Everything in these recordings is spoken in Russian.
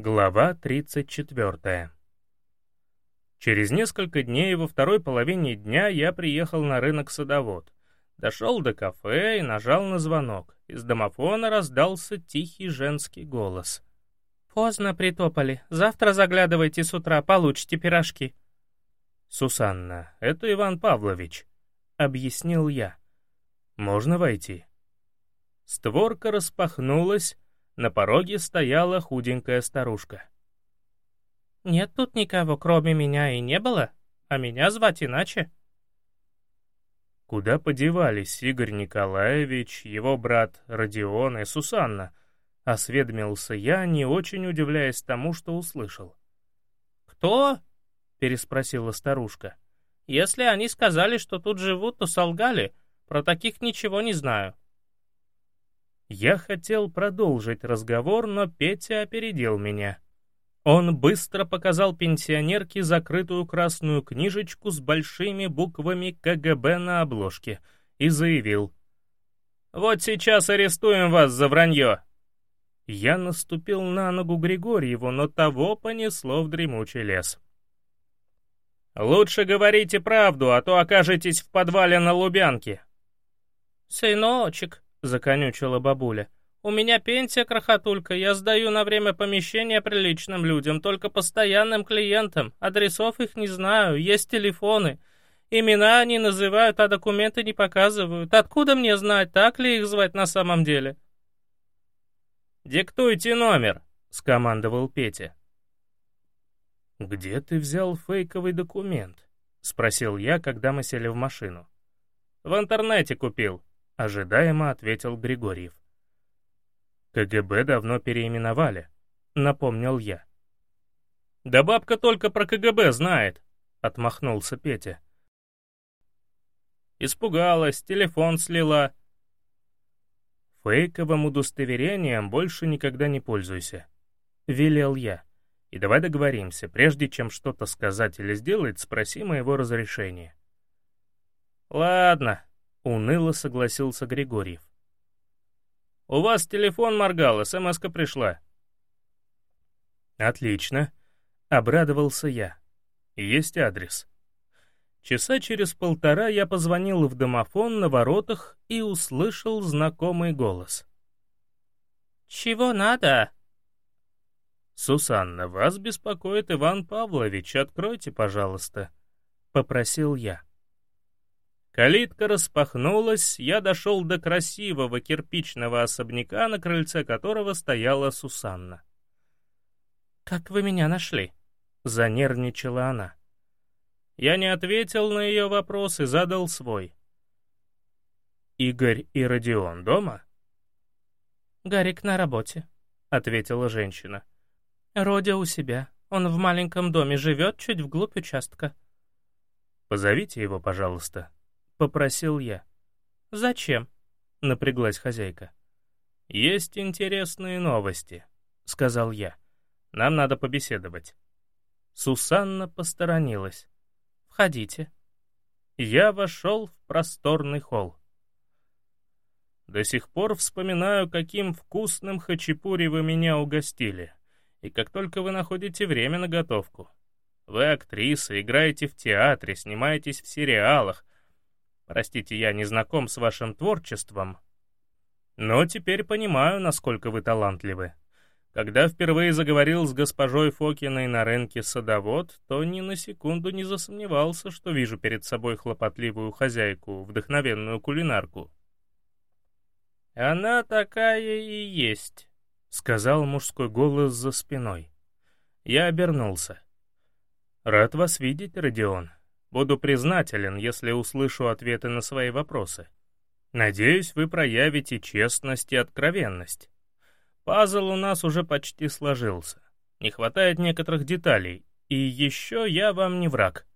Глава 34. Через несколько дней во второй половине дня я приехал на рынок Садовод. Дошел до кафе и нажал на звонок. Из домофона раздался тихий женский голос. «Поздно притопали. Завтра заглядывайте с утра, получите пирожки». «Сусанна, это Иван Павлович», — объяснил я. «Можно войти?» Створка распахнулась, на пороге стояла худенькая старушка. «Нет тут никого, кроме меня, и не было, а меня звать иначе». Куда подевались Игорь Николаевич, его брат Родион и Сусанна? Осведомился я, не очень удивляясь тому, что услышал. «Кто?» — переспросила старушка. «Если они сказали, что тут живут, то солгали. Про таких ничего не знаю». Я хотел продолжить разговор, но Петя опередил меня. Он быстро показал пенсионерке закрытую красную книжечку с большими буквами КГБ на обложке и заявил. «Вот сейчас арестуем вас за вранье!» Я наступил на ногу Григорьеву, но того понесло в дремучий лес. «Лучше говорите правду, а то окажетесь в подвале на Лубянке». «Сыночек», — законючила бабуля. «У меня пенсия, крохотулька, я сдаю на время помещения приличным людям, только постоянным клиентам. Адресов их не знаю, есть телефоны. Имена они называют, а документы не показывают. Откуда мне знать, так ли их звать на самом деле?» «Диктуйте номер», — скомандовал Петя. «Где ты взял фейковый документ?» — спросил я, когда мы сели в машину. «В интернете купил», Ожидаемо ответил Григорьев. КГБ давно переименовали, напомнил я. Да бабка только про КГБ знает, отмахнулся Петя. Испугалась, телефон слила. Фейковым удостоверением больше никогда не пользуйся, велел я. И давай договоримся, прежде чем что-то сказать или сделать, спроси моего разрешения. Ладно, Уныло согласился Григорьев. «У вас телефон моргал, смс пришла». «Отлично», — обрадовался я. «Есть адрес». Часа через полтора я позвонил в домофон на воротах и услышал знакомый голос. «Чего надо?» «Сусанна, вас беспокоит Иван Павлович, откройте, пожалуйста», — попросил я. Калитка распахнулась, я дошел до красивого кирпичного особняка, на крыльце которого стояла Сусанна. «Как вы меня нашли?» — занервничала она. Я не ответил на ее вопрос и задал свой. «Игорь и Родион дома?» «Гарик на работе», — ответила женщина. «Родя у себя. Он в маленьком доме живет, чуть вглубь участка». «Позовите его, пожалуйста», — попросил я. «Зачем?» — напряглась хозяйка. «Есть интересные новости», — сказал я. «Нам надо побеседовать». Сусанна посторонилась. «Входите». Я вошел в просторный холл. До сих пор вспоминаю, каким вкусным хачапури вы меня угостили. И как только вы находите время на готовку. Вы актриса, играете в театре, снимаетесь в сериалах, Простите, я не знаком с вашим творчеством, но теперь понимаю, насколько вы талантливы. Когда впервые заговорил с госпожой Фокиной на рынке садовод, то ни на секунду не засомневался, что вижу перед собой хлопотливую хозяйку, вдохновенную кулинарку. «Она такая и есть», — сказал мужской голос за спиной. Я обернулся. «Рад вас видеть, Родион. Буду признателен, если услышу ответы на свои вопросы. Надеюсь, вы проявите честность и откровенность. Пазл у нас уже почти сложился. Не хватает некоторых деталей. И еще я вам не враг.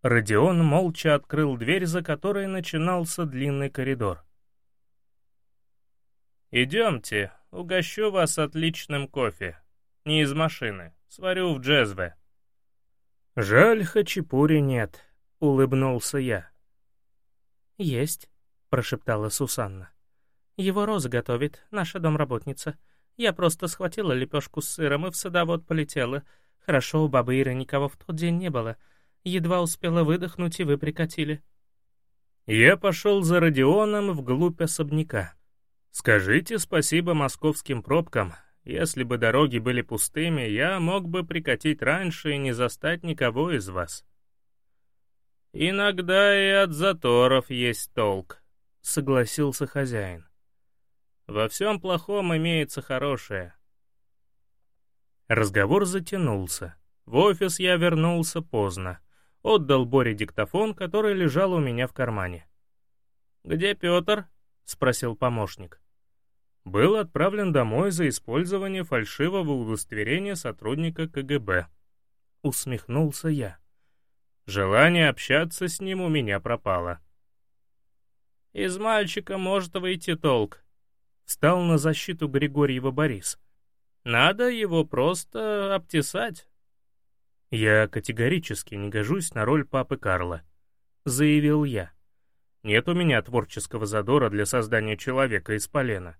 Родион молча открыл дверь, за которой начинался длинный коридор. «Идемте, угощу вас отличным кофе. Не из машины, сварю в джезве». «Жаль, хачапури нет», — улыбнулся я. «Есть», — прошептала Сусанна. «Его Роза готовит, наша домработница. Я просто схватила лепешку с сыром и в садовод полетела. Хорошо, у бабы Иры никого в тот день не было. Едва успела выдохнуть, и вы прикатили. Я пошел за Родионом вглубь особняка. Скажите спасибо московским пробкам. Если бы дороги были пустыми, я мог бы прикатить раньше и не застать никого из вас. Иногда и от заторов есть толк, согласился хозяин. Во всем плохом имеется хорошее. Разговор затянулся. В офис я вернулся поздно. Отдал Боре диктофон, который лежал у меня в кармане. «Где Петр?» — спросил помощник. Был отправлен домой за использование фальшивого удостоверения сотрудника КГБ. Усмехнулся я. Желание общаться с ним у меня пропало. «Из мальчика может выйти толк», — встал на защиту Григорьева Борис. «Надо его просто обтесать». «Я категорически не гожусь на роль папы Карла», — заявил я. «Нет у меня творческого задора для создания человека из полена».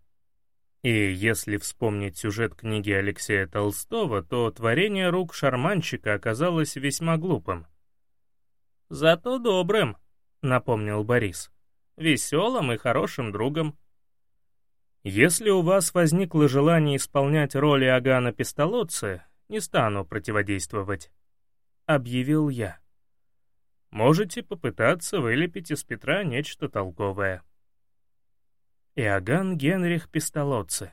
И если вспомнить сюжет книги Алексея Толстого, то творение рук шарманщика оказалось весьма глупым. «Зато добрым», — напомнил Борис. «Веселым и хорошим другом». «Если у вас возникло желание исполнять роли Агана Пистолотца, не стану противодействовать», — объявил я. «Можете попытаться вылепить из Петра нечто толковое». Иоганн Генрих Пистолотце.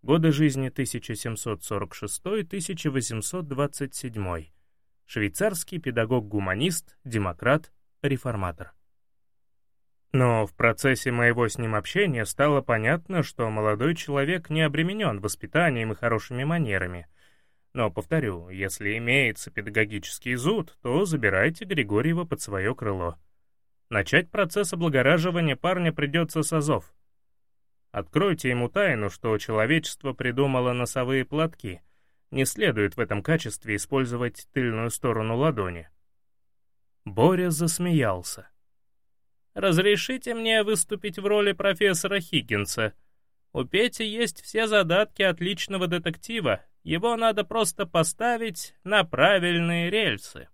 Годы жизни 1746-1827. Швейцарский педагог-гуманист, демократ, реформатор. Но в процессе моего с ним общения стало понятно, что молодой человек не обременен воспитанием и хорошими манерами — но, повторю, если имеется педагогический зуд, то забирайте Григорьева под свое крыло. Начать процесс облагораживания парня придется с азов. Откройте ему тайну, что человечество придумало носовые платки. Не следует в этом качестве использовать тыльную сторону ладони. Боря засмеялся. «Разрешите мне выступить в роли профессора Хиггинса. У Пети есть все задатки отличного детектива, его надо просто поставить на правильные рельсы.